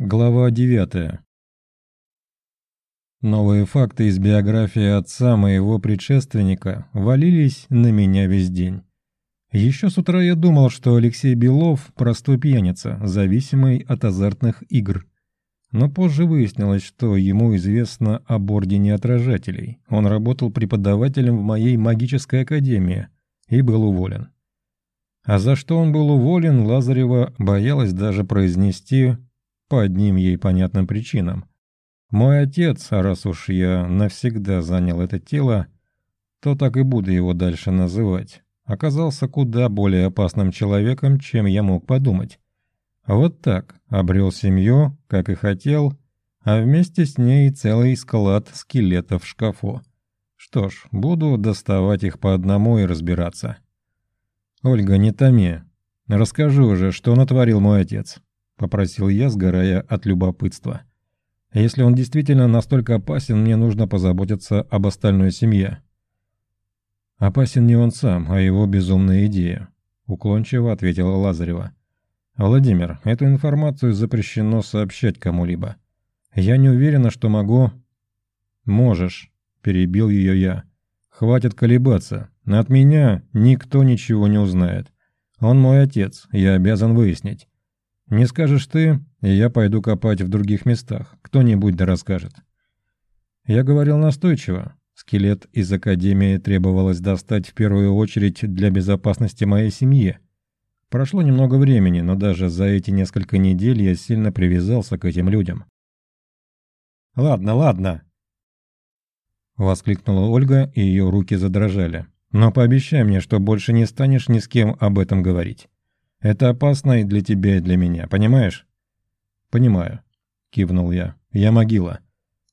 Глава 9. Новые факты из биографии отца моего предшественника валились на меня весь день. Еще с утра я думал, что Алексей Белов – простой пьяница, зависимый от азартных игр. Но позже выяснилось, что ему известно об ордене отражателей. Он работал преподавателем в моей магической академии и был уволен. А за что он был уволен, Лазарева боялась даже произнести по одним ей понятным причинам. Мой отец, а раз уж я навсегда занял это тело, то так и буду его дальше называть, оказался куда более опасным человеком, чем я мог подумать. Вот так, обрел семью, как и хотел, а вместе с ней целый склад скелетов в шкафу. Что ж, буду доставать их по одному и разбираться. «Ольга, не томи. Расскажи уже, что натворил мой отец». — попросил я, сгорая от любопытства. «Если он действительно настолько опасен, мне нужно позаботиться об остальной семье». «Опасен не он сам, а его безумная идея», — уклончиво ответила Лазарева. «Владимир, эту информацию запрещено сообщать кому-либо. Я не уверена, что могу...» «Можешь», — перебил ее я. «Хватит колебаться. От меня никто ничего не узнает. Он мой отец, я обязан выяснить. Не скажешь ты, и я пойду копать в других местах. Кто-нибудь да расскажет. Я говорил настойчиво. Скелет из Академии требовалось достать в первую очередь для безопасности моей семьи. Прошло немного времени, но даже за эти несколько недель я сильно привязался к этим людям. «Ладно, ладно!» Воскликнула Ольга, и ее руки задрожали. «Но пообещай мне, что больше не станешь ни с кем об этом говорить». Это опасно и для тебя, и для меня, понимаешь?» «Понимаю», — кивнул я. «Я могила.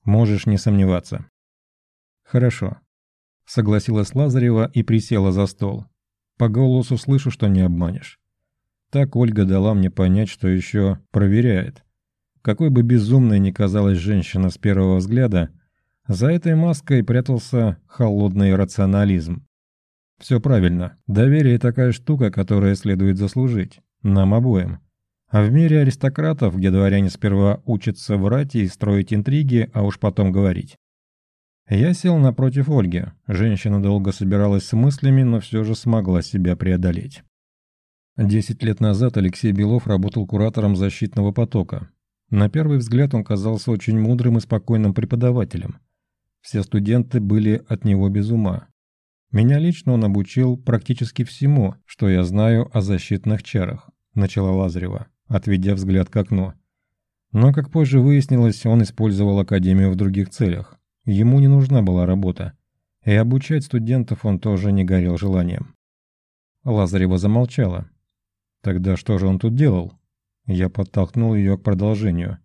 Можешь не сомневаться». «Хорошо», — согласилась Лазарева и присела за стол. «По голосу слышу, что не обманешь». Так Ольга дала мне понять, что еще проверяет. Какой бы безумной ни казалась женщина с первого взгляда, за этой маской прятался холодный рационализм. Все правильно. Доверие такая штука, которая следует заслужить. Нам обоим. А в мире аристократов, где дворяне сперва учатся врать и строить интриги, а уж потом говорить. Я сел напротив Ольги. Женщина долго собиралась с мыслями, но все же смогла себя преодолеть. Десять лет назад Алексей Белов работал куратором защитного потока. На первый взгляд он казался очень мудрым и спокойным преподавателем. Все студенты были от него без ума. Меня лично он обучил практически всему, что я знаю о защитных чарах, начала Лазарева, отведя взгляд к окну. Но, как позже выяснилось, он использовал Академию в других целях. Ему не нужна была работа. И обучать студентов он тоже не горел желанием. Лазарева замолчала. Тогда что же он тут делал? Я подтолкнул ее к продолжению.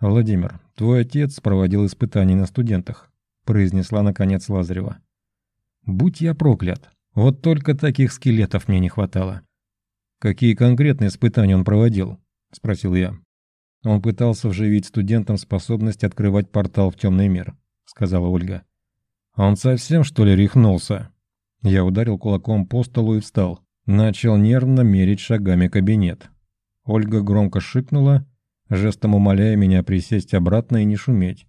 «Владимир, твой отец проводил испытания на студентах», произнесла наконец Лазарева. Будь я проклят. Вот только таких скелетов мне не хватало. «Какие конкретные испытания он проводил?» – спросил я. «Он пытался вживить студентам способность открывать портал в темный мир», – сказала Ольга. «Он совсем, что ли, рехнулся?» Я ударил кулаком по столу и встал. Начал нервно мерить шагами кабинет. Ольга громко шикнула, жестом умоляя меня присесть обратно и не шуметь.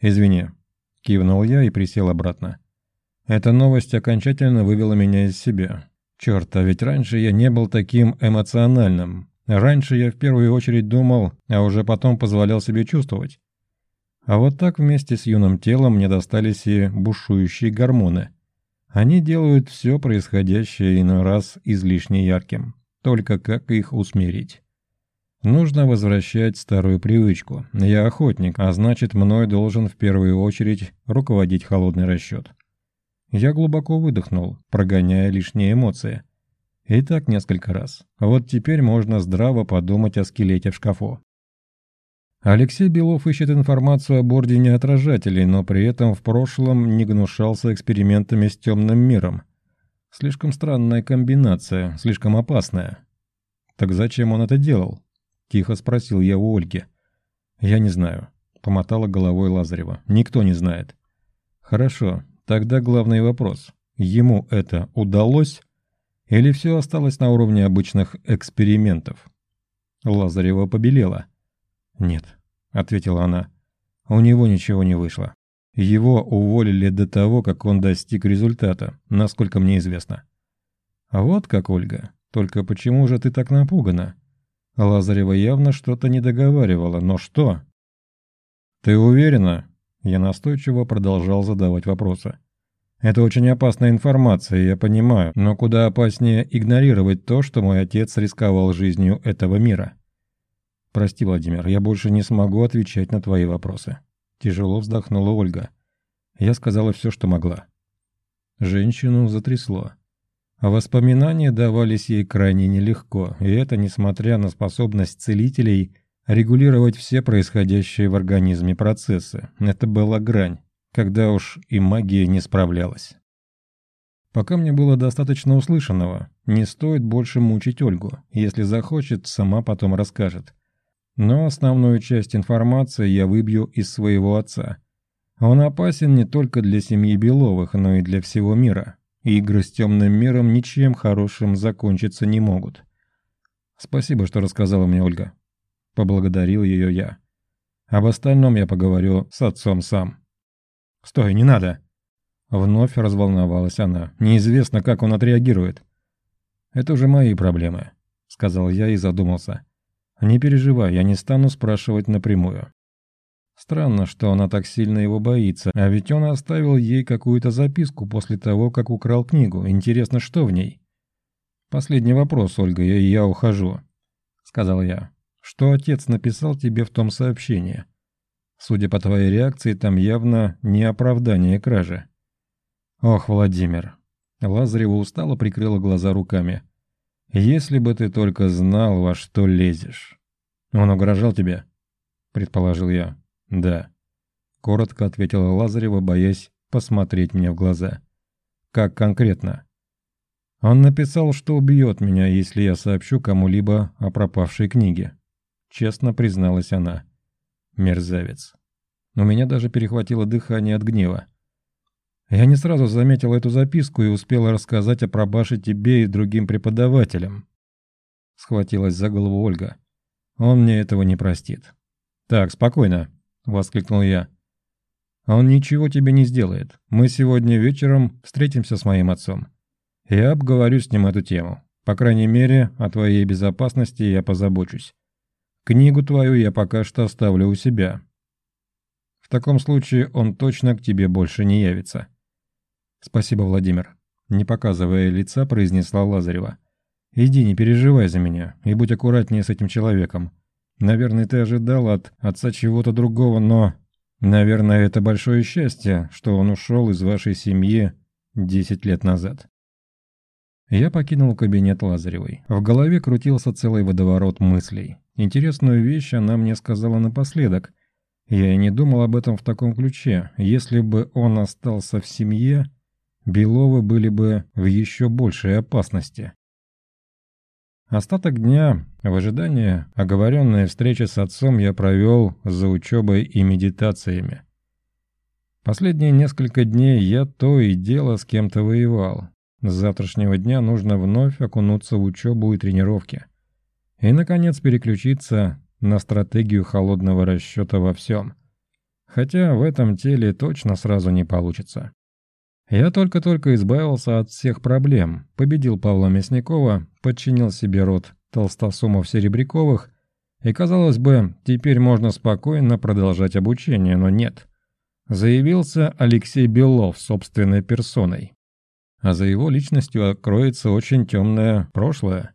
«Извини», – кивнул я и присел обратно. Эта новость окончательно вывела меня из себя. Черт, а ведь раньше я не был таким эмоциональным. Раньше я в первую очередь думал, а уже потом позволял себе чувствовать. А вот так вместе с юным телом мне достались и бушующие гормоны. Они делают все происходящее иной раз излишне ярким. Только как их усмирить? Нужно возвращать старую привычку. Я охотник, а значит, мной должен в первую очередь руководить холодный расчет. Я глубоко выдохнул, прогоняя лишние эмоции. И так несколько раз. Вот теперь можно здраво подумать о скелете в шкафу. Алексей Белов ищет информацию об ордене отражателей, но при этом в прошлом не гнушался экспериментами с темным миром. Слишком странная комбинация, слишком опасная. «Так зачем он это делал?» – тихо спросил я у Ольги. «Я не знаю», – помотала головой Лазарева. «Никто не знает». «Хорошо, Тогда главный вопрос. Ему это удалось? Или все осталось на уровне обычных экспериментов? Лазарева побелела. «Нет», — ответила она. «У него ничего не вышло. Его уволили до того, как он достиг результата, насколько мне известно». «А вот как, Ольга. Только почему же ты так напугана?» Лазарева явно что-то не договаривала, но что? «Ты уверена?» Я настойчиво продолжал задавать вопросы. «Это очень опасная информация, я понимаю, но куда опаснее игнорировать то, что мой отец рисковал жизнью этого мира». «Прости, Владимир, я больше не смогу отвечать на твои вопросы». Тяжело вздохнула Ольга. Я сказала все, что могла. Женщину затрясло. А воспоминания давались ей крайне нелегко, и это несмотря на способность целителей регулировать все происходящие в организме процессы. Это была грань, когда уж и магия не справлялась. Пока мне было достаточно услышанного, не стоит больше мучить Ольгу. Если захочет, сама потом расскажет. Но основную часть информации я выбью из своего отца. Он опасен не только для семьи Беловых, но и для всего мира игры с темным миром ничем хорошим закончиться не могут. Спасибо, что рассказала мне Ольга. Поблагодарил ее я. Об остальном я поговорю с отцом сам. Стой, не надо. Вновь разволновалась она. Неизвестно, как он отреагирует. Это уже мои проблемы, сказал я и задумался. Не переживай, я не стану спрашивать напрямую. Странно, что она так сильно его боится, а ведь он оставил ей какую-то записку после того, как украл книгу. Интересно, что в ней? «Последний вопрос, Ольга, и я ухожу», — сказал я. «Что отец написал тебе в том сообщении? Судя по твоей реакции, там явно не оправдание кражи». «Ох, Владимир!» Лазарева устало прикрыла глаза руками. «Если бы ты только знал, во что лезешь». «Он угрожал тебе?» — предположил я. «Да», — коротко ответила Лазарева, боясь посмотреть мне в глаза. «Как конкретно?» «Он написал, что убьет меня, если я сообщу кому-либо о пропавшей книге», — честно призналась она. «Мерзавец». У меня даже перехватило дыхание от гнева. Я не сразу заметил эту записку и успела рассказать о пробаше тебе и другим преподавателям. Схватилась за голову Ольга. Он мне этого не простит. Так, спокойно. — воскликнул я. «Он ничего тебе не сделает. Мы сегодня вечером встретимся с моим отцом. Я обговорю с ним эту тему. По крайней мере, о твоей безопасности я позабочусь. Книгу твою я пока что оставлю у себя. В таком случае он точно к тебе больше не явится». «Спасибо, Владимир», — не показывая лица, произнесла Лазарева. «Иди, не переживай за меня, и будь аккуратнее с этим человеком. Наверное, ты ожидал от отца чего-то другого, но... Наверное, это большое счастье, что он ушел из вашей семьи десять лет назад. Я покинул кабинет Лазаревой. В голове крутился целый водоворот мыслей. Интересную вещь она мне сказала напоследок. Я и не думал об этом в таком ключе. Если бы он остался в семье, Беловы были бы в еще большей опасности. Остаток дня в ожидании оговоренной встречи с отцом я провел за учебой и медитациями. Последние несколько дней я то и дело с кем-то воевал. С завтрашнего дня нужно вновь окунуться в учебу и тренировки. И, наконец, переключиться на стратегию холодного расчета во всем. Хотя в этом теле точно сразу не получится. Я только-только избавился от всех проблем, победил Павла Мясникова, подчинил себе род Толстосумов-Серебряковых, и, казалось бы, теперь можно спокойно продолжать обучение, но нет. Заявился Алексей Белов собственной персоной. А за его личностью откроется очень темное прошлое.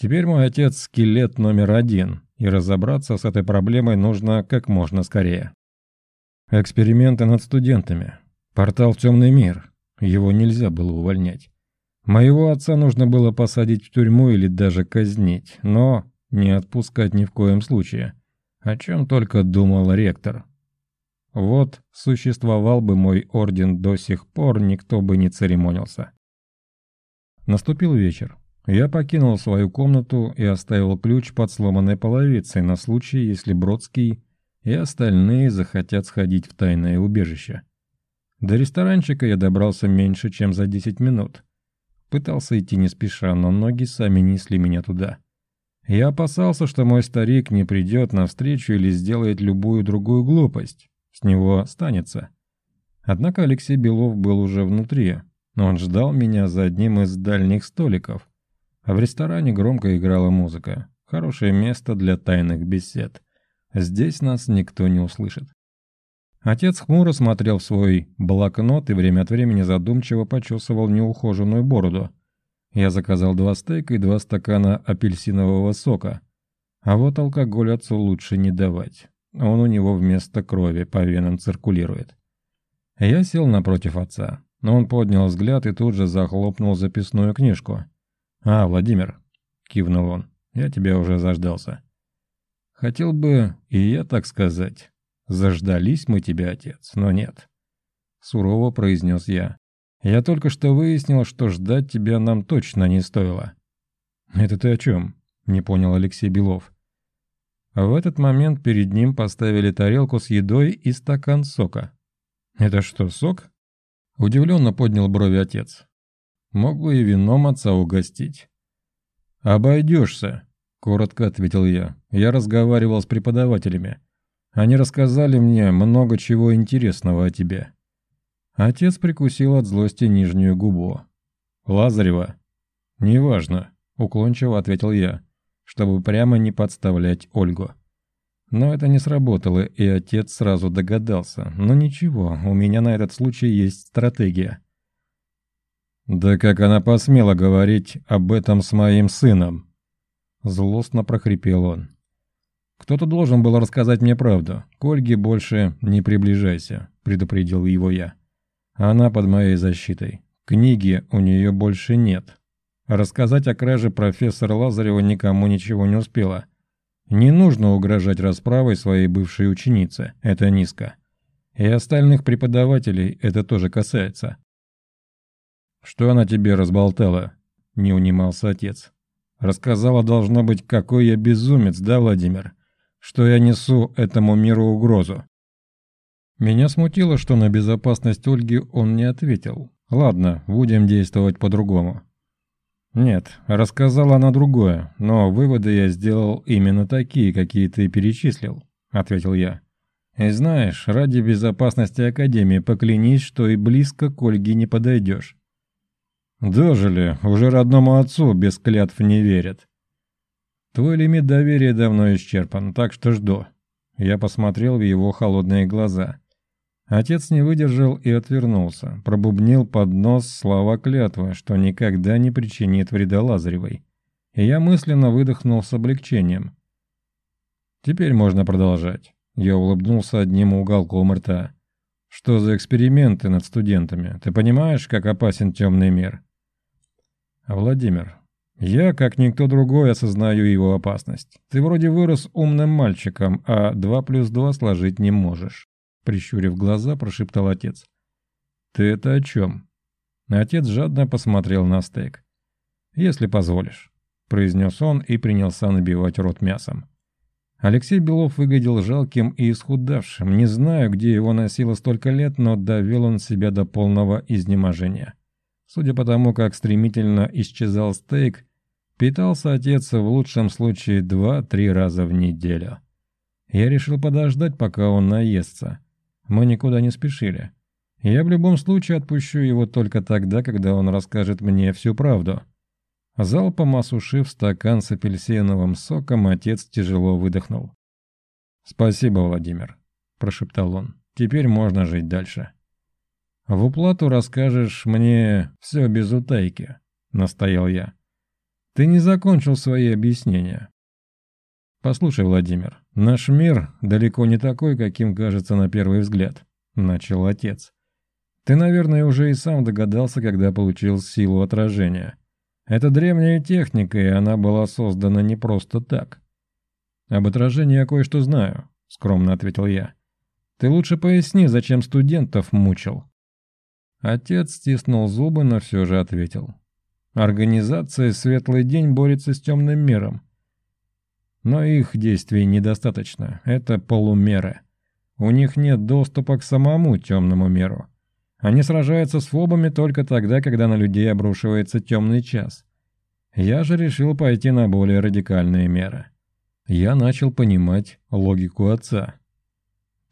Теперь мой отец – скелет номер один, и разобраться с этой проблемой нужно как можно скорее. Эксперименты над студентами. Портал в темный мир. Его нельзя было увольнять. Моего отца нужно было посадить в тюрьму или даже казнить, но не отпускать ни в коем случае. О чем только думал ректор. Вот существовал бы мой орден до сих пор, никто бы не церемонился. Наступил вечер. Я покинул свою комнату и оставил ключ под сломанной половицей на случай, если Бродский и остальные захотят сходить в тайное убежище. До ресторанчика я добрался меньше, чем за 10 минут. Пытался идти не спеша, но ноги сами несли меня туда. Я опасался, что мой старик не придет навстречу или сделает любую другую глупость. С него станется. Однако Алексей Белов был уже внутри. Он ждал меня за одним из дальних столиков. А в ресторане громко играла музыка. Хорошее место для тайных бесед. Здесь нас никто не услышит. Отец хмуро смотрел в свой блокнот и время от времени задумчиво почесывал неухоженную бороду. Я заказал два стейка и два стакана апельсинового сока. А вот алкоголь отцу лучше не давать. Он у него вместо крови по венам циркулирует. Я сел напротив отца, но он поднял взгляд и тут же захлопнул записную книжку. «А, Владимир», — кивнул он, — «я тебя уже заждался». «Хотел бы и я так сказать. Заждались мы тебя, отец, но нет». Сурово произнес я. Я только что выяснил, что ждать тебя нам точно не стоило». «Это ты о чем?» – не понял Алексей Белов. В этот момент перед ним поставили тарелку с едой и стакан сока. «Это что, сок?» Удивленно поднял брови отец. «Мог бы и вином отца угостить». «Обойдешься», – коротко ответил я. «Я разговаривал с преподавателями. Они рассказали мне много чего интересного о тебе». Отец прикусил от злости нижнюю губу. «Лазарева?» «Неважно», — уклончиво ответил я, чтобы прямо не подставлять Ольгу. Но это не сработало, и отец сразу догадался. Но ничего, у меня на этот случай есть стратегия. «Да как она посмела говорить об этом с моим сыном?» Злостно прохрипел он. «Кто-то должен был рассказать мне правду. К Ольге больше не приближайся», — предупредил его я. Она под моей защитой. Книги у нее больше нет. Рассказать о краже профессора Лазарева никому ничего не успела. Не нужно угрожать расправой своей бывшей ученице, это низко. И остальных преподавателей это тоже касается. «Что она тебе разболтала?» – не унимался отец. «Рассказала, должно быть, какой я безумец, да, Владимир? Что я несу этому миру угрозу. Меня смутило, что на безопасность Ольги он не ответил. Ладно, будем действовать по-другому. Нет, рассказала она другое, но выводы я сделал именно такие, какие ты перечислил, ответил я. И знаешь, ради безопасности Академии поклянись, что и близко к Ольге не подойдешь. Дожили, уже родному отцу без клятв не верят. Твой лимит доверия давно исчерпан, так что жду. Я посмотрел в его холодные глаза. Отец не выдержал и отвернулся, пробубнил под нос слова клятвы, что никогда не причинит вреда Лазаревой. И я мысленно выдохнул с облегчением. Теперь можно продолжать. Я улыбнулся одним уголком рта. Что за эксперименты над студентами? Ты понимаешь, как опасен темный мир? Владимир, я, как никто другой, осознаю его опасность. Ты вроде вырос умным мальчиком, а два плюс два сложить не можешь. Прищурив глаза, прошептал отец. «Ты это о чем?» Отец жадно посмотрел на стейк. «Если позволишь», — произнес он и принялся набивать рот мясом. Алексей Белов выглядел жалким и исхудавшим. Не знаю, где его носило столько лет, но довел он себя до полного изнеможения. Судя по тому, как стремительно исчезал стейк, питался отец в лучшем случае два-три раза в неделю. Я решил подождать, пока он наестся. Мы никуда не спешили. Я в любом случае отпущу его только тогда, когда он расскажет мне всю правду. Залпом осушив стакан с апельсиновым соком, отец тяжело выдохнул. «Спасибо, Владимир», – прошептал он. «Теперь можно жить дальше». «В уплату расскажешь мне все без утайки», – настоял я. «Ты не закончил свои объяснения. «Послушай, Владимир, наш мир далеко не такой, каким кажется на первый взгляд», — начал отец. «Ты, наверное, уже и сам догадался, когда получил силу отражения. Это древняя техника, и она была создана не просто так». «Об отражении я кое-что знаю», — скромно ответил я. «Ты лучше поясни, зачем студентов мучил». Отец стиснул зубы, но все же ответил. «Организация «Светлый день» борется с темным миром. Но их действий недостаточно, это полумеры. У них нет доступа к самому темному миру. Они сражаются с фобами только тогда, когда на людей обрушивается темный час. Я же решил пойти на более радикальные меры. Я начал понимать логику отца.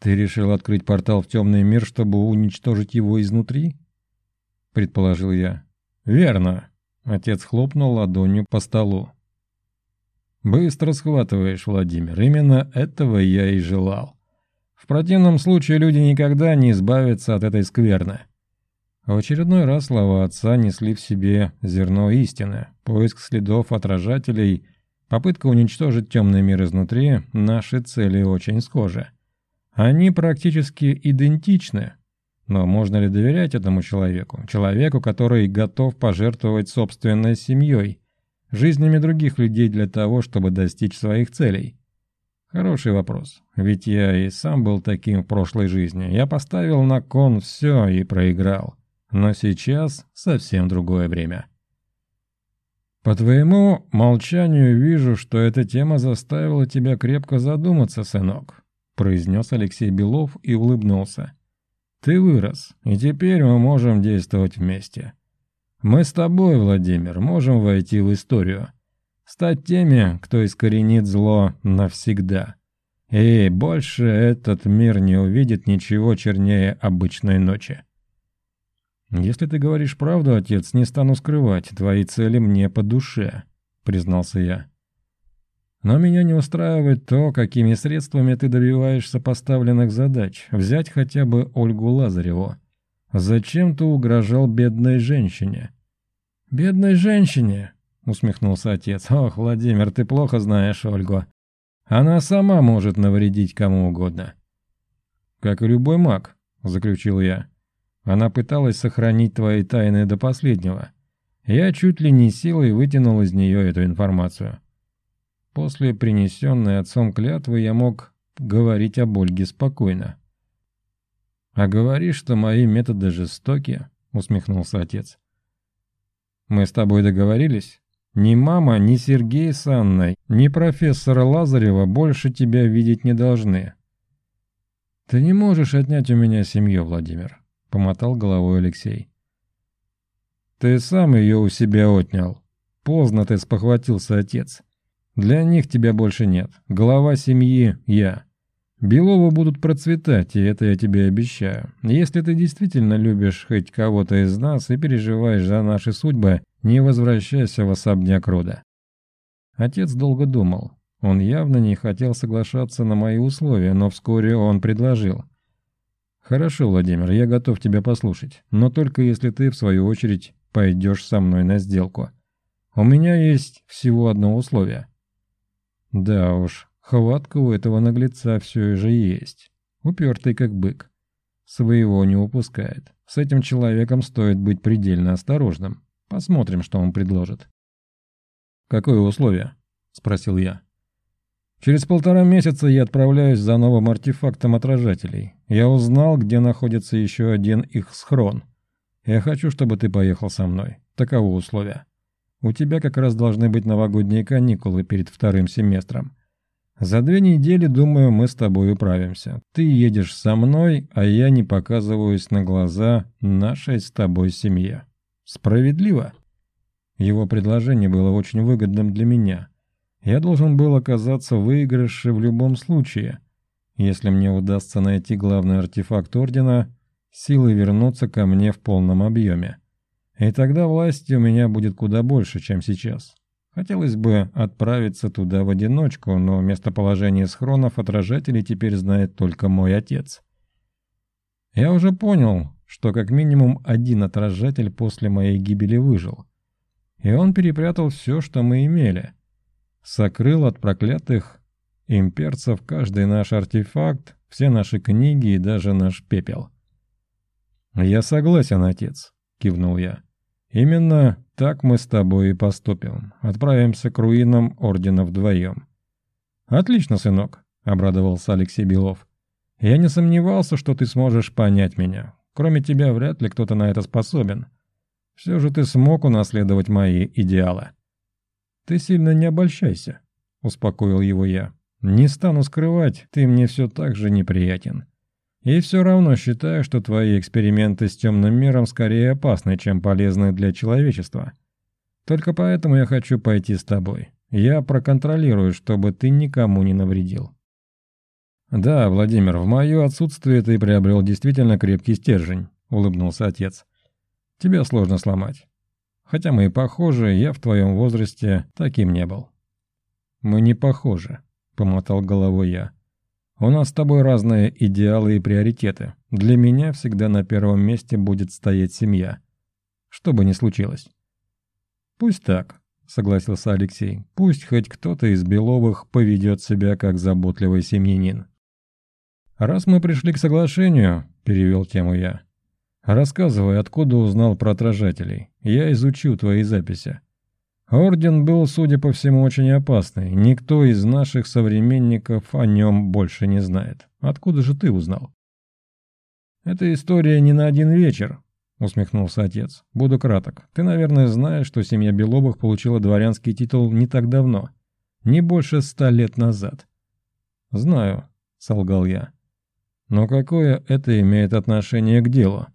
«Ты решил открыть портал в темный мир, чтобы уничтожить его изнутри?» Предположил я. «Верно!» Отец хлопнул ладонью по столу. «Быстро схватываешь, Владимир. Именно этого я и желал. В противном случае люди никогда не избавятся от этой скверны». В очередной раз слова отца несли в себе зерно истины. Поиск следов отражателей, попытка уничтожить темный мир изнутри – наши цели очень схожи. Они практически идентичны. Но можно ли доверять этому человеку? Человеку, который готов пожертвовать собственной семьей, жизнями других людей для того, чтобы достичь своих целей? Хороший вопрос. Ведь я и сам был таким в прошлой жизни. Я поставил на кон все и проиграл. Но сейчас совсем другое время. По твоему молчанию вижу, что эта тема заставила тебя крепко задуматься, сынок произнес Алексей Белов и улыбнулся. «Ты вырос, и теперь мы можем действовать вместе. Мы с тобой, Владимир, можем войти в историю, стать теми, кто искоренит зло навсегда. И больше этот мир не увидит ничего чернее обычной ночи». «Если ты говоришь правду, отец, не стану скрывать, твои цели мне по душе», — признался я. Но меня не устраивает то, какими средствами ты добиваешься поставленных задач. Взять хотя бы Ольгу Лазареву. Зачем ты угрожал бедной женщине? «Бедной женщине?» — усмехнулся отец. «Ох, Владимир, ты плохо знаешь Ольгу. Она сама может навредить кому угодно». «Как и любой маг», — заключил я. «Она пыталась сохранить твои тайны до последнего. Я чуть ли не силой вытянул из нее эту информацию». После принесенной отцом клятвы я мог говорить об Ольге спокойно. «А говоришь, что мои методы жестокие?» — усмехнулся отец. «Мы с тобой договорились? Ни мама, ни Сергей с Анной, ни профессора Лазарева больше тебя видеть не должны». «Ты не можешь отнять у меня семью, Владимир», — помотал головой Алексей. «Ты сам ее у себя отнял. Поздно ты спохватился, отец. Для них тебя больше нет. Глава семьи – я. Беловы будут процветать, и это я тебе обещаю. Если ты действительно любишь хоть кого-то из нас и переживаешь за наши судьбы, не возвращайся в особняк рода». Отец долго думал. Он явно не хотел соглашаться на мои условия, но вскоре он предложил. «Хорошо, Владимир, я готов тебя послушать, но только если ты, в свою очередь, пойдешь со мной на сделку. У меня есть всего одно условие». Да уж, хватка у этого наглеца все же есть. Упертый как бык. Своего не упускает. С этим человеком стоит быть предельно осторожным. Посмотрим, что он предложит. «Какое условие?» – спросил я. «Через полтора месяца я отправляюсь за новым артефактом отражателей. Я узнал, где находится еще один их схрон. Я хочу, чтобы ты поехал со мной. Таково условие. У тебя как раз должны быть новогодние каникулы перед вторым семестром. За две недели, думаю, мы с тобой управимся. Ты едешь со мной, а я не показываюсь на глаза нашей с тобой семье. Справедливо?» Его предложение было очень выгодным для меня. Я должен был оказаться в выигрыше в любом случае. Если мне удастся найти главный артефакт Ордена, силы вернутся ко мне в полном объеме. И тогда власти у меня будет куда больше, чем сейчас. Хотелось бы отправиться туда в одиночку, но местоположение схронов отражателей теперь знает только мой отец. Я уже понял, что как минимум один отражатель после моей гибели выжил. И он перепрятал все, что мы имели. Сокрыл от проклятых имперцев каждый наш артефакт, все наши книги и даже наш пепел. «Я согласен, отец», — кивнул я. Именно так мы с тобой и поступим. Отправимся к руинам Ордена вдвоем. Отлично, сынок, обрадовался Алексей Белов. Я не сомневался, что ты сможешь понять меня. Кроме тебя вряд ли кто-то на это способен. Все же ты смог унаследовать мои идеалы. Ты сильно не обольщайся, успокоил его я. Не стану скрывать, ты мне все так же неприятен. И все равно считаю, что твои эксперименты с темным миром скорее опасны, чем полезны для человечества. Только поэтому я хочу пойти с тобой. Я проконтролирую, чтобы ты никому не навредил». «Да, Владимир, в мое отсутствие ты приобрел действительно крепкий стержень», — улыбнулся отец. «Тебя сложно сломать. Хотя мы и похожи, я в твоем возрасте таким не был». «Мы не похожи», — помотал головой я. «У нас с тобой разные идеалы и приоритеты. Для меня всегда на первом месте будет стоять семья. Что бы ни случилось». «Пусть так», — согласился Алексей. «Пусть хоть кто-то из Беловых поведет себя как заботливый семьянин». «Раз мы пришли к соглашению», — перевел тему я, — «рассказывай, откуда узнал про отражателей. Я изучу твои записи». Орден был, судя по всему, очень опасный. Никто из наших современников о нем больше не знает. Откуда же ты узнал? «Эта история не на один вечер», — усмехнулся отец. «Буду краток. Ты, наверное, знаешь, что семья Белобых получила дворянский титул не так давно. Не больше ста лет назад». «Знаю», — солгал я. Но какое это имеет отношение к делу?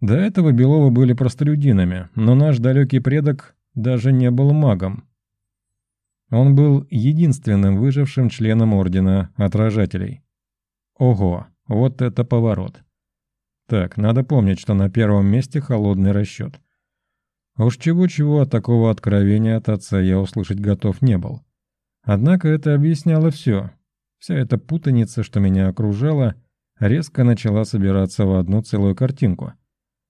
До этого Беловы были простолюдинами, но наш далекий предок даже не был магом. Он был единственным выжившим членом Ордена Отражателей. Ого, вот это поворот. Так, надо помнить, что на первом месте холодный расчет. Уж чего-чего от такого откровения от отца я услышать готов не был. Однако это объясняло все, Вся эта путаница, что меня окружала, резко начала собираться в одну целую картинку.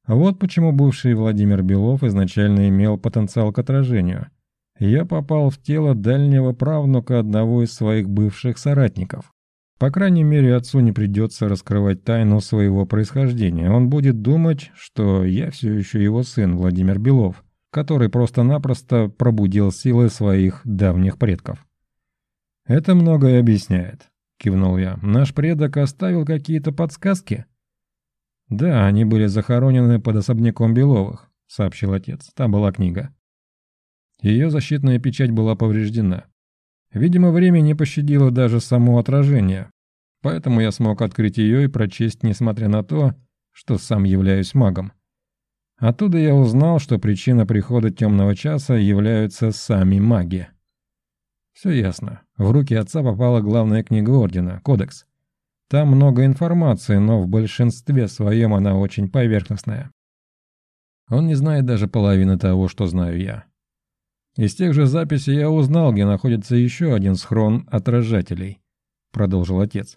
Вот почему бывший Владимир Белов изначально имел потенциал к отражению. Я попал в тело дальнего правнука одного из своих бывших соратников. По крайней мере, отцу не придется раскрывать тайну своего происхождения. Он будет думать, что я все еще его сын Владимир Белов, который просто-напросто пробудил силы своих давних предков. «Это многое объясняет», — кивнул я. «Наш предок оставил какие-то подсказки?» «Да, они были захоронены под особняком Беловых», — сообщил отец. «Там была книга». Ее защитная печать была повреждена. Видимо, время не пощадило даже само отражение, поэтому я смог открыть ее и прочесть, несмотря на то, что сам являюсь магом. Оттуда я узнал, что причина прихода темного часа являются сами маги. Все ясно. В руки отца попала главная книга Ордена, Кодекс. Там много информации, но в большинстве своем она очень поверхностная. Он не знает даже половины того, что знаю я. Из тех же записей я узнал, где находится еще один схрон отражателей, продолжил отец.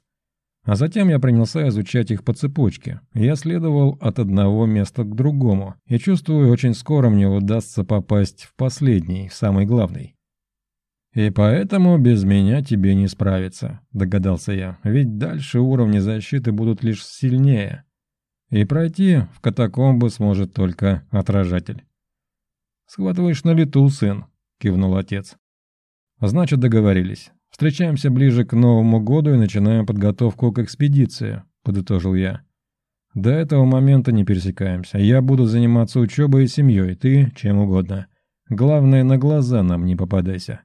А затем я принялся изучать их по цепочке. Я следовал от одного места к другому, и чувствую, очень скоро мне удастся попасть в последний, самый главный. «И поэтому без меня тебе не справиться», — догадался я, «ведь дальше уровни защиты будут лишь сильнее, и пройти в катакомбы сможет только отражатель». «Схватываешь на лету, сын», — кивнул отец. «Значит, договорились. Встречаемся ближе к Новому году и начинаем подготовку к экспедиции», — подытожил я. «До этого момента не пересекаемся. Я буду заниматься учебой и семьей, ты чем угодно. Главное, на глаза нам не попадайся».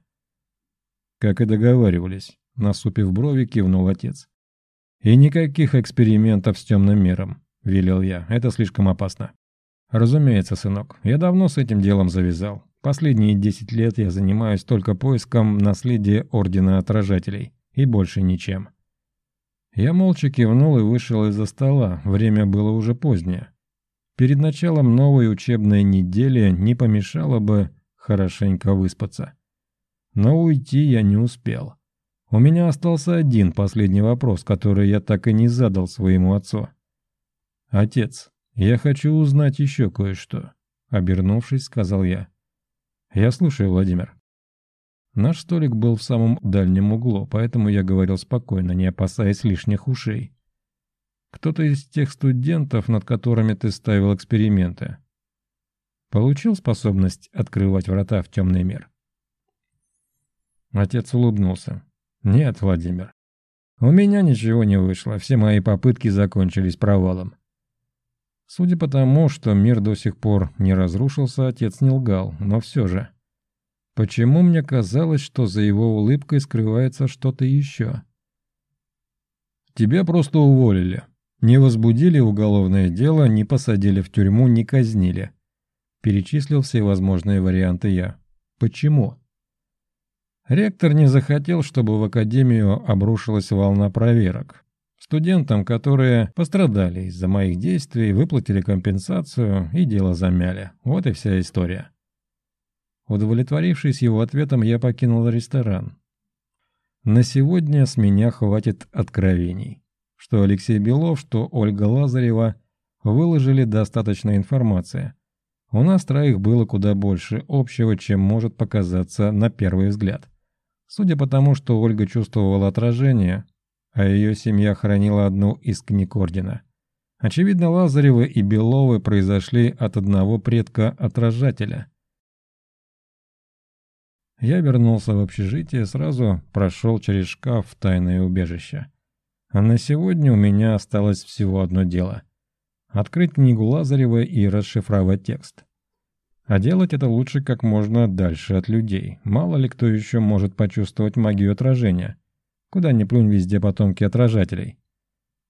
Как и договаривались, насупив брови, кивнул отец. «И никаких экспериментов с темным миром», — велел я, — «это слишком опасно». «Разумеется, сынок, я давно с этим делом завязал. Последние десять лет я занимаюсь только поиском наследия Ордена Отражателей, и больше ничем». Я молча кивнул и вышел из-за стола, время было уже позднее. Перед началом новой учебной недели не помешало бы хорошенько выспаться. Но уйти я не успел. У меня остался один последний вопрос, который я так и не задал своему отцу. «Отец, я хочу узнать еще кое-что», — обернувшись, сказал я. «Я слушаю, Владимир». Наш столик был в самом дальнем углу, поэтому я говорил спокойно, не опасаясь лишних ушей. «Кто-то из тех студентов, над которыми ты ставил эксперименты, получил способность открывать врата в темный мир?» Отец улыбнулся. «Нет, Владимир. У меня ничего не вышло, все мои попытки закончились провалом». Судя по тому, что мир до сих пор не разрушился, отец не лгал, но все же. Почему мне казалось, что за его улыбкой скрывается что-то еще? «Тебя просто уволили. Не возбудили уголовное дело, не посадили в тюрьму, не казнили. Перечислил все возможные варианты я. Почему? Ректор не захотел, чтобы в академию обрушилась волна проверок. Студентам, которые пострадали из-за моих действий, выплатили компенсацию и дело замяли. Вот и вся история. Удовлетворившись его ответом, я покинул ресторан. На сегодня с меня хватит откровений. Что Алексей Белов, что Ольга Лазарева выложили достаточно информации. У нас троих было куда больше общего, чем может показаться на первый взгляд. Судя по тому, что Ольга чувствовала отражение, а ее семья хранила одну из книг Ордена. Очевидно, Лазаревы и Беловы произошли от одного предка-отражателя. Я вернулся в общежитие, сразу прошел через шкаф в тайное убежище. А на сегодня у меня осталось всего одно дело — открыть книгу Лазарева и расшифровать текст. А делать это лучше как можно дальше от людей. Мало ли кто еще может почувствовать магию отражения. Куда ни плюнь, везде потомки отражателей.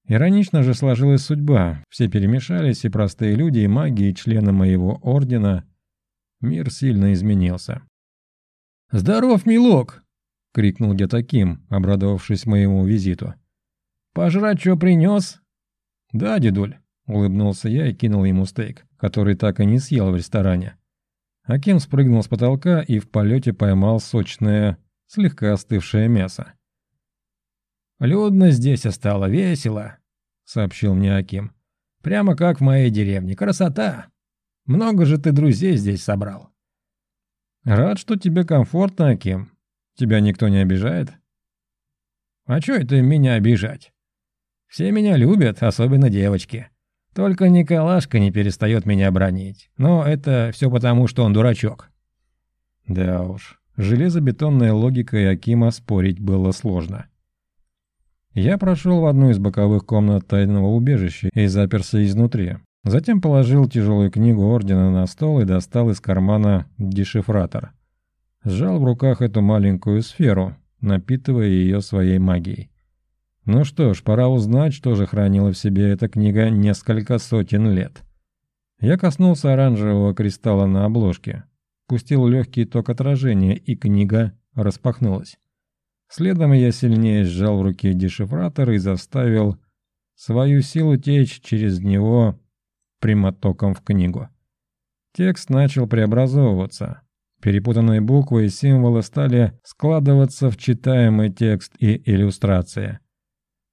Иронично же сложилась судьба. Все перемешались, и простые люди, и маги, и члены моего ордена. Мир сильно изменился. «Здоров, милок!» — крикнул Гетаким, обрадовавшись моему визиту. «Пожрать что принес?» «Да, дедуль», — улыбнулся я и кинул ему стейк, который так и не съел в ресторане. Аким спрыгнул с потолка и в полете поймал сочное, слегка остывшее мясо. «Людно здесь стало, весело», — сообщил мне Аким. «Прямо как в моей деревне. Красота! Много же ты друзей здесь собрал». «Рад, что тебе комфортно, Аким. Тебя никто не обижает?» «А чё это меня обижать? Все меня любят, особенно девочки. Только Николашка не перестает меня бронить. Но это все потому, что он дурачок». Да уж, железобетонная логика Акима спорить было сложно. Я прошел в одну из боковых комнат тайного убежища и заперся изнутри. Затем положил тяжелую книгу Ордена на стол и достал из кармана дешифратор. Сжал в руках эту маленькую сферу, напитывая ее своей магией. Ну что ж, пора узнать, что же хранила в себе эта книга несколько сотен лет. Я коснулся оранжевого кристалла на обложке, пустил легкий ток отражения, и книга распахнулась. Следом я сильнее сжал в руке дешифратор и заставил свою силу течь через него прямотоком в книгу. Текст начал преобразовываться. Перепутанные буквы и символы стали складываться в читаемый текст и иллюстрации.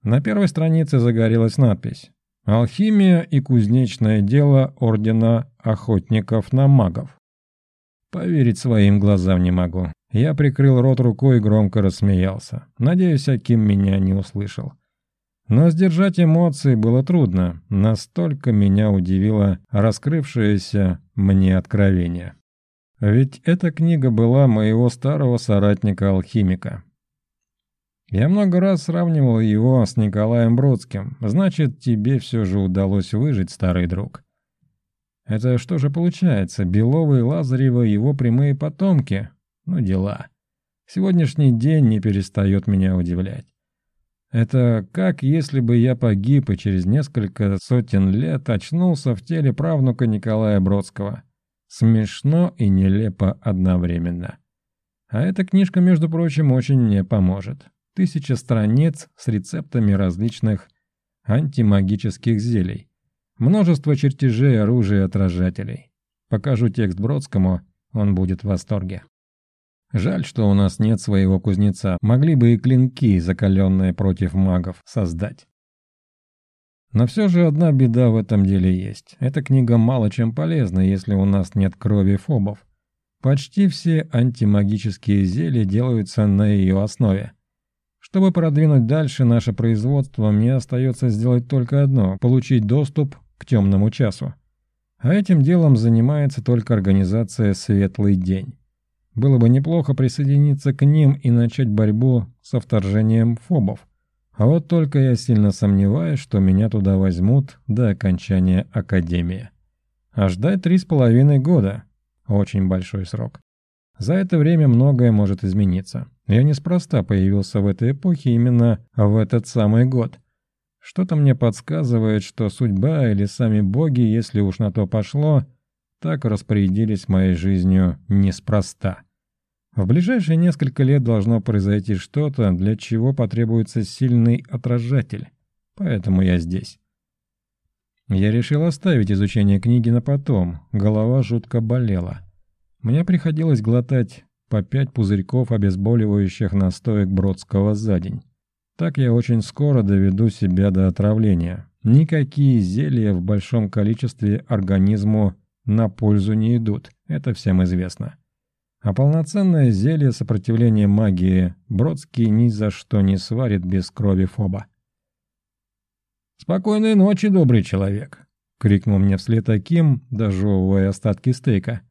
На первой странице загорелась надпись «Алхимия и кузнечное дело Ордена Охотников на Магов». Поверить своим глазам не могу. Я прикрыл рот рукой и громко рассмеялся. Надеюсь, Аким меня не услышал. Но сдержать эмоции было трудно, настолько меня удивило раскрывшееся мне откровение. Ведь эта книга была моего старого соратника-алхимика. Я много раз сравнивал его с Николаем Бродским. Значит, тебе все же удалось выжить, старый друг. Это что же получается, Белова и Лазарева его прямые потомки? Ну, дела. Сегодняшний день не перестает меня удивлять. Это как если бы я погиб и через несколько сотен лет очнулся в теле правнука Николая Бродского. Смешно и нелепо одновременно. А эта книжка, между прочим, очень мне поможет. Тысяча страниц с рецептами различных антимагических зелий. Множество чертежей оружия и отражателей. Покажу текст Бродскому, он будет в восторге. Жаль, что у нас нет своего кузнеца. Могли бы и клинки, закаленные против магов, создать. Но все же одна беда в этом деле есть. Эта книга мало чем полезна, если у нас нет крови фобов. Почти все антимагические зелья делаются на ее основе. Чтобы продвинуть дальше наше производство, мне остается сделать только одно – получить доступ к темному часу. А этим делом занимается только организация «Светлый день». Было бы неплохо присоединиться к ним и начать борьбу со вторжением фобов. А вот только я сильно сомневаюсь, что меня туда возьмут до окончания Академии. А ждать три с половиной года – очень большой срок. За это время многое может измениться. Я неспроста появился в этой эпохе именно в этот самый год – что-то мне подсказывает, что судьба или сами боги, если уж на то пошло, так распорядились моей жизнью неспроста. В ближайшие несколько лет должно произойти что-то, для чего потребуется сильный отражатель. Поэтому я здесь. Я решил оставить изучение книги на потом, голова жутко болела. Мне приходилось глотать по пять пузырьков обезболивающих настоек Бродского за день. Так я очень скоро доведу себя до отравления. Никакие зелья в большом количестве организму на пользу не идут, это всем известно. А полноценное зелье сопротивления магии Бродский ни за что не сварит без крови Фоба. «Спокойной ночи, добрый человек!» — крикнул мне вслед Аким, дожевывая остатки стейка.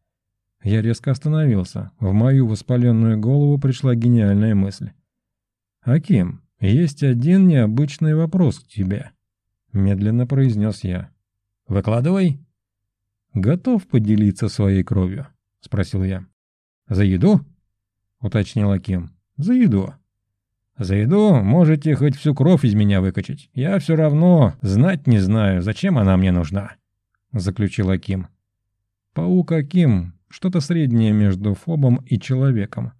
Я резко остановился. В мою воспаленную голову пришла гениальная мысль. «Аким, есть один необычный вопрос к тебе», — медленно произнес я. «Выкладывай». «Готов поделиться своей кровью?» — спросил я. «За еду?» — уточнил Аким. «За еду». «За еду можете хоть всю кровь из меня выкачать. Я все равно знать не знаю, зачем она мне нужна», — заключил Аким. Паук Аким — что-то среднее между фобом и человеком.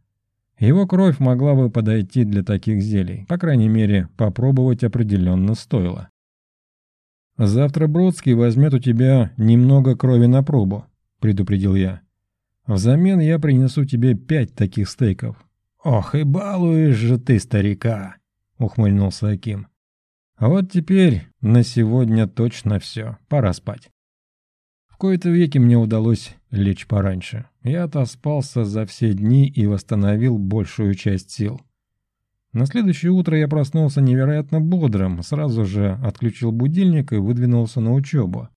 Его кровь могла бы подойти для таких зелий, по крайней мере, попробовать определенно стоило. «Завтра Бродский возьмет у тебя немного крови на пробу», — предупредил я. Взамен я принесу тебе пять таких стейков». «Ох и балуешь же ты старика!» — ухмыльнулся Аким. «А вот теперь на сегодня точно все, пора спать». Кои-то веки мне удалось лечь пораньше. Я отоспался за все дни и восстановил большую часть сил. На следующее утро я проснулся невероятно бодрым, сразу же отключил будильник и выдвинулся на учебу.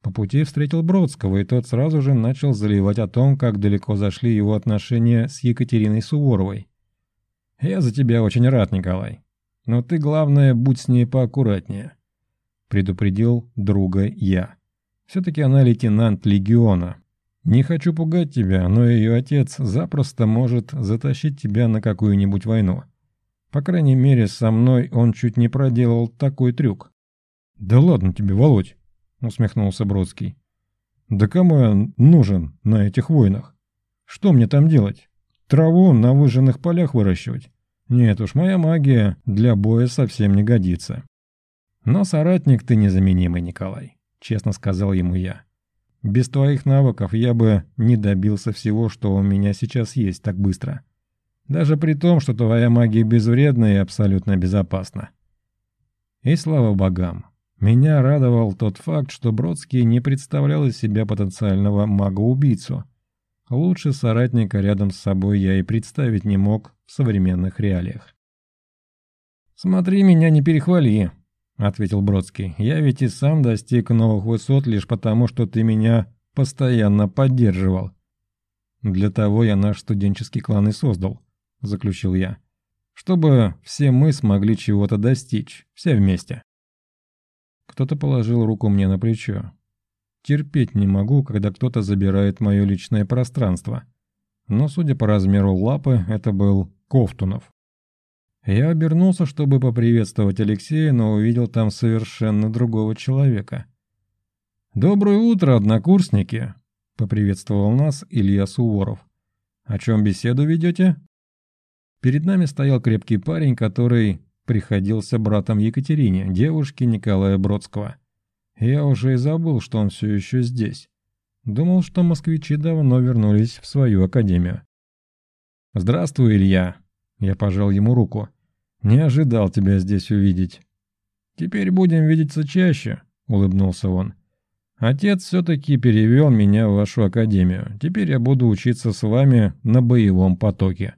По пути встретил Бродского, и тот сразу же начал заливать о том, как далеко зашли его отношения с Екатериной Суворовой. «Я за тебя очень рад, Николай. Но ты, главное, будь с ней поаккуратнее», — предупредил друга я. «Все-таки она лейтенант легиона. Не хочу пугать тебя, но ее отец запросто может затащить тебя на какую-нибудь войну. По крайней мере, со мной он чуть не проделал такой трюк». «Да ладно тебе, Володь!» усмехнулся Бродский. «Да кому я нужен на этих войнах? Что мне там делать? Траву на выжженных полях выращивать? Нет уж, моя магия для боя совсем не годится». «Но соратник ты незаменимый, Николай», — честно сказал ему я. «Без твоих навыков я бы не добился всего, что у меня сейчас есть так быстро. Даже при том, что твоя магия безвредна и абсолютно безопасна. И слава богам, меня радовал тот факт, что Бродский не представлял из себя потенциального мага-убийцу. Лучше соратника рядом с собой я и представить не мог в современных реалиях. «Смотри, меня не перехвали», — ответил Бродский. «Я ведь и сам достиг новых высот лишь потому, что ты меня постоянно поддерживал». «Для того я наш студенческий клан и создал», — заключил я. «Чтобы все мы смогли чего-то достичь, все вместе». Кто-то положил руку мне на плечо. Терпеть не могу, когда кто-то забирает мое личное пространство. Но, судя по размеру лапы, это был Ковтунов. Я обернулся, чтобы поприветствовать Алексея, но увидел там совершенно другого человека. «Доброе утро, однокурсники!» — поприветствовал нас Илья Суворов. «О чем беседу ведете?» Перед нами стоял крепкий парень, который приходился братом Екатерине, девушке Николая Бродского. Я уже и забыл, что он все еще здесь. Думал, что москвичи давно вернулись в свою академию. «Здравствуй, Илья!» Я пожал ему руку. «Не ожидал тебя здесь увидеть». «Теперь будем видеться чаще», — улыбнулся он. «Отец все-таки перевел меня в вашу академию. Теперь я буду учиться с вами на боевом потоке».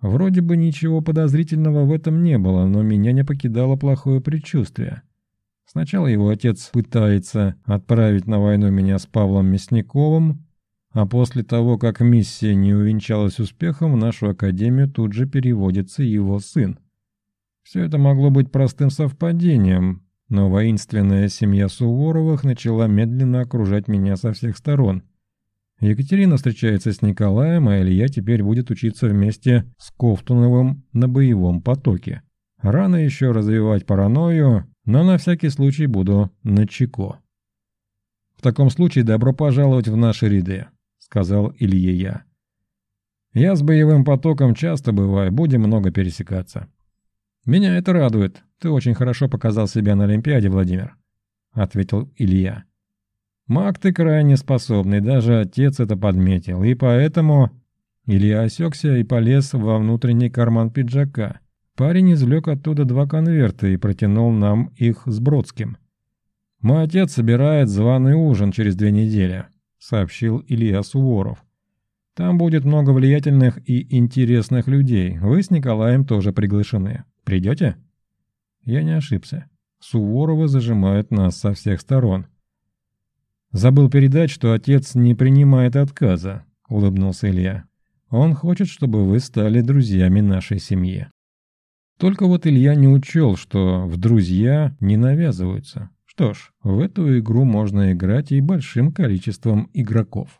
Вроде бы ничего подозрительного в этом не было, но меня не покидало плохое предчувствие. Сначала его отец пытается отправить на войну меня с Павлом Мясниковым, а после того, как миссия не увенчалась успехом, в нашу академию тут же переводится его сын. Все это могло быть простым совпадением, но воинственная семья Суворовых начала медленно окружать меня со всех сторон – Екатерина встречается с Николаем, а Илья теперь будет учиться вместе с Ковтуновым на боевом потоке. Рано еще развивать паранойю, но на всякий случай буду начеко. В таком случае добро пожаловать в наши ряды», — сказал Илье я. «Я с боевым потоком часто бываю, будем много пересекаться». «Меня это радует. Ты очень хорошо показал себя на Олимпиаде, Владимир», — ответил Илья. «Маг ты крайне способный, даже отец это подметил, и поэтому...» Илья осекся и полез во внутренний карман пиджака. Парень извлек оттуда два конверта и протянул нам их с Бродским. «Мой отец собирает званый ужин через две недели», — сообщил Илья Суворов. «Там будет много влиятельных и интересных людей. Вы с Николаем тоже приглашены. Придете?» Я не ошибся. Суворовы зажимают нас со всех сторон. «Забыл передать, что отец не принимает отказа», — улыбнулся Илья. «Он хочет, чтобы вы стали друзьями нашей семьи». Только вот Илья не учел, что в друзья не навязываются. Что ж, в эту игру можно играть и большим количеством игроков.